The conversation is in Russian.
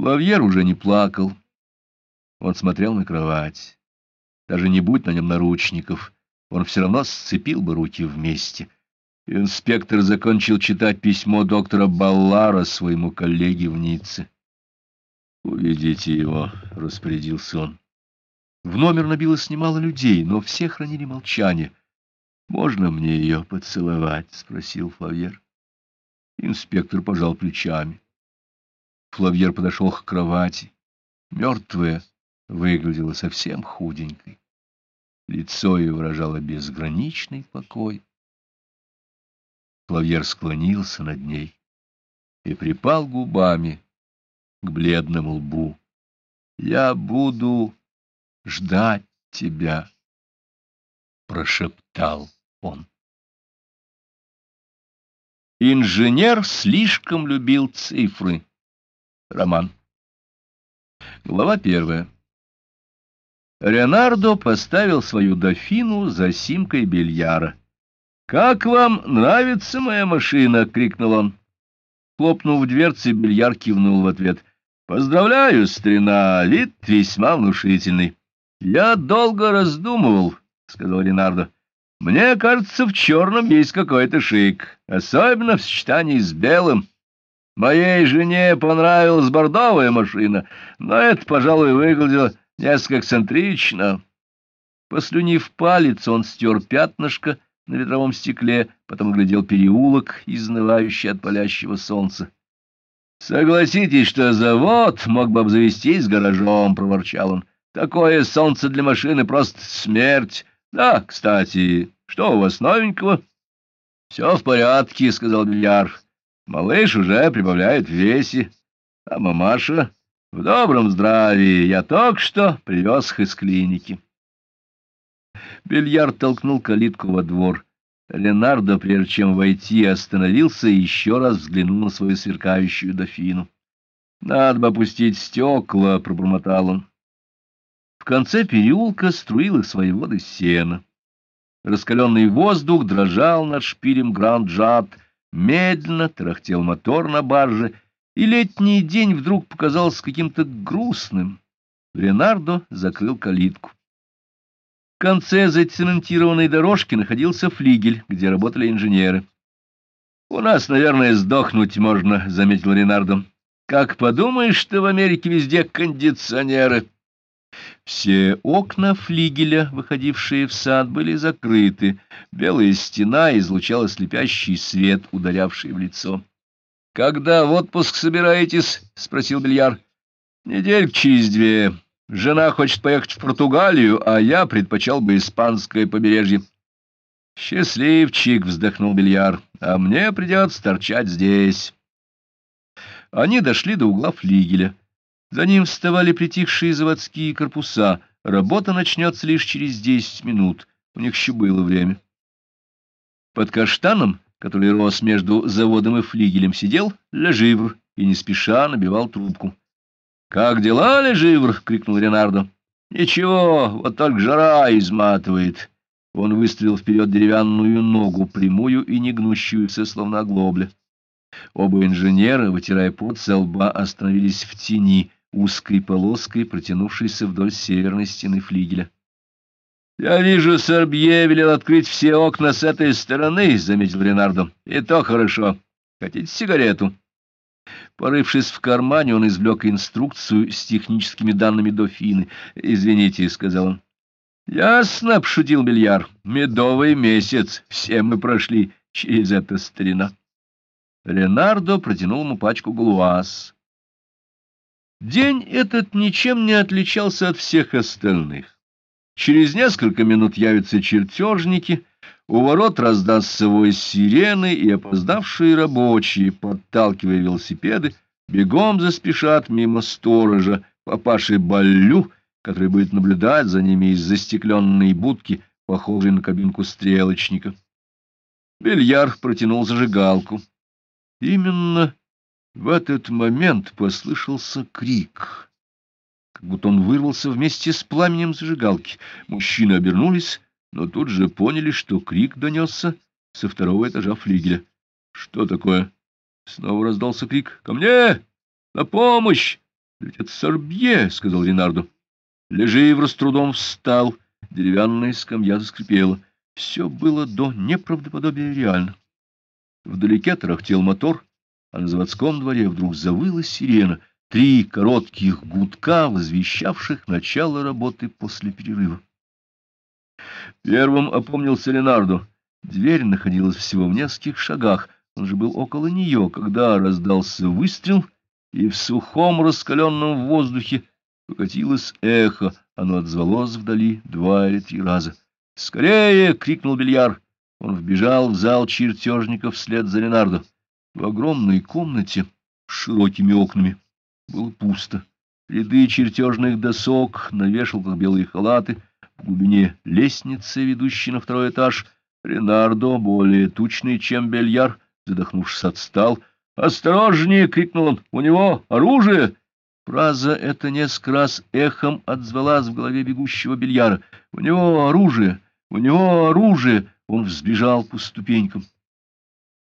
Лавьер уже не плакал. Он смотрел на кровать. Даже не будь на нем наручников, он все равно сцепил бы руки вместе. Инспектор закончил читать письмо доктора Баллара своему коллеге в Ницце. «Уведите его», — распорядился он. В номер набилось немало людей, но все хранили молчание. «Можно мне ее поцеловать?» — спросил Флавьер. Инспектор пожал плечами. Флавьер подошел к кровати. Мертвая выглядела совсем худенькой. Лицо ее выражало безграничный покой. Флавьер склонился над ней и припал губами к бледному лбу. «Я буду ждать тебя», — прошептал он. Инженер слишком любил цифры. Роман. Глава первая. Ренардо поставил свою дофину за симкой бельяра. «Как вам нравится моя машина?» — крикнул он. Хлопнув дверцы, бильяр кивнул в ответ. «Поздравляю, старина, вид весьма внушительный». «Я долго раздумывал», — сказал Ренардо. «Мне кажется, в черном есть какой-то шик, особенно в сочетании с белым. Моей жене понравилась бордовая машина, но это, пожалуй, выглядело несколько эксцентрично». Послюнив палец, он стер пятнышко на ветровом стекле, потом глядел переулок, изнывающий от палящего солнца. «Согласитесь, что завод мог бы обзавестись гаражом», — проворчал он. «Такое солнце для машины просто смерть. Да, кстати, что у вас новенького?» «Все в порядке», — сказал Бильяр. «Малыш уже прибавляет в весе, а мамаша в добром здравии. Я только что привез их из клиники». Бильярд толкнул калитку во двор. Ленардо, прежде чем войти, остановился и еще раз взглянул на свою сверкающую дофину. — Надо бы опустить стекла, — пробормотал он. В конце переулка струило свои воды сена. Раскаленный воздух дрожал над шпилем Гранд-Джад, медленно тарахтел мотор на барже, и летний день вдруг показался каким-то грустным. Ренардо закрыл калитку. В конце зацементированной дорожки находился флигель, где работали инженеры. «У нас, наверное, сдохнуть можно», — заметил Ренардо. «Как подумаешь, что в Америке везде кондиционеры». Все окна флигеля, выходившие в сад, были закрыты. Белая стена излучала слепящий свет, ударявший в лицо. — Когда в отпуск собираетесь? — спросил Бильяр. — Недель через две. Жена хочет поехать в Португалию, а я предпочел бы испанское побережье. Счастливчик, вздохнул Бильяр, а мне придется торчать здесь. Они дошли до угла флигеля. За ним вставали притихшие заводские корпуса. Работа начнется лишь через десять минут. У них еще было время. Под каштаном, который рос между заводом и флигелем, сидел Леживр и не спеша набивал трубку. «Как дела, Леживр?» — крикнул Ренардо. «Ничего, вот только жара изматывает». Он выставил вперед деревянную ногу, прямую и негнущуюся, словно оглобля. Оба инженера, вытирая пот со лба, остановились в тени, узкой полоской, протянувшейся вдоль северной стены флигеля. — Я вижу, Сорбье велел открыть все окна с этой стороны, — заметил Ренардо. — И то хорошо. Хотите сигарету? Порывшись в кармане, он извлек инструкцию с техническими данными дофины. «Извините», — сказал он. «Ясно», — обшутил Бильяр. «Медовый месяц. Все мы прошли через это старина». Ленардо протянул ему пачку галуаз. День этот ничем не отличался от всех остальных. Через несколько минут явятся чертежники, у ворот раздастся вой сирены, и опоздавшие рабочие, подталкивая велосипеды, бегом заспешат мимо сторожа, папаши Баллю, который будет наблюдать за ними из застекленной будки, похожей на кабинку стрелочника. Бельяр протянул зажигалку. Именно в этот момент послышался крик, как будто он вырвался вместе с пламенем зажигалки. Мужчины обернулись но тут же поняли, что крик донесся со второго этажа флигеля. — Что такое? — снова раздался крик. — Ко мне! На помощь! — Ведь это Сорбье, — сказал Ренардо. Леживр с трудом встал, деревянная скамья заскрипела. Все было до неправдоподобия реально. Вдалеке тарахтел мотор, а на заводском дворе вдруг завыла сирена. Три коротких гудка, возвещавших начало работы после перерыва. Первым опомнился Ленардо. Дверь находилась всего в нескольких шагах. Он же был около нее, когда раздался выстрел — и в сухом раскаленном воздухе покатилось эхо, оно отзвалось вдали два или три раза. «Скорее!» — крикнул Бельяр. Он вбежал в зал чертежников вслед за Ленардо. В огромной комнате с широкими окнами было пусто. Ряды чертежных досок на вешалках белые халаты, в глубине лестницы, ведущей на второй этаж. Ренардо, более тучный, чем Бельяр, задохнувшись, отстал — «Осторожнее!» — крикнул он. «У него оружие!» Фраза эта несколько раз эхом отзвалась в голове бегущего бельяра. «У него оружие! У него оружие!» Он взбежал по ступенькам.